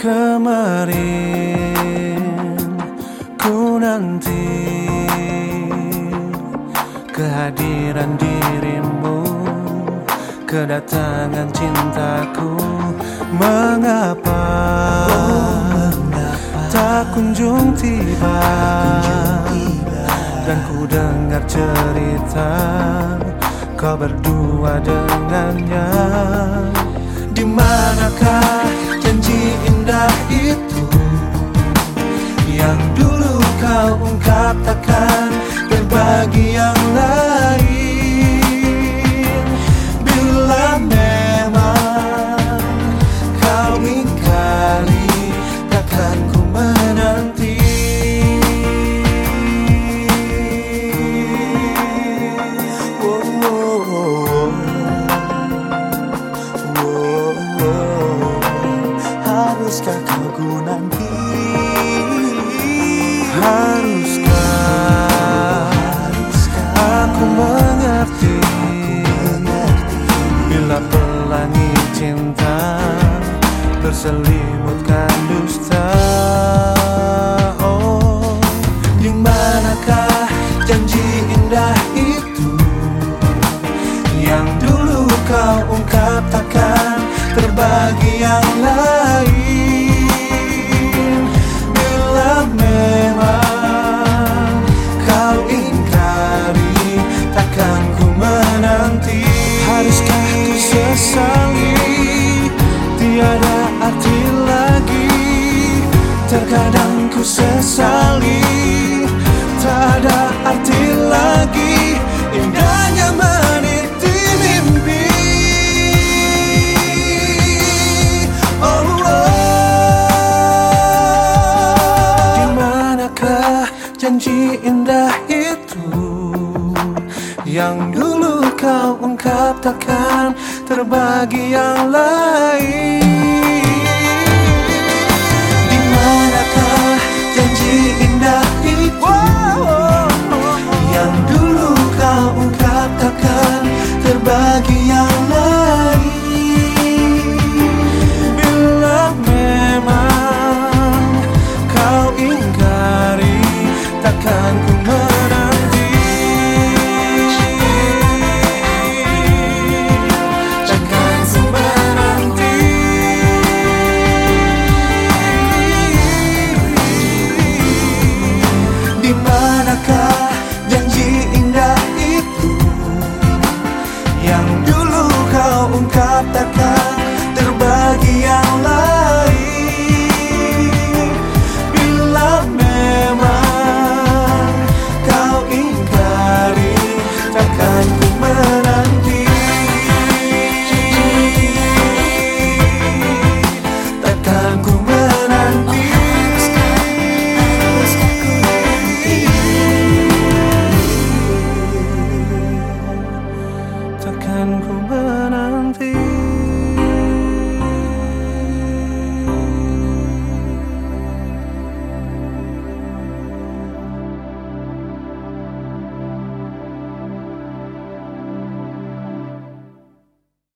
Kemarin ku nanti kehadiran dirimu Kedatangan cintaku Mengapa, tak kunjung tiba, Dan ku dengar cerita Kau berdua dengannya. Di manakah berbagi yang cinta Berselimutkan dusta. Oh di manakah janji indah itu? Yang dulu kau ungkap takkan terbagi yang lain sesali tak ada arti lagi Indahnya meniti mimpi. Oh, oh. Di manakah janji indah itu? Yang dulu kau ungkap takkan terbagi yang lain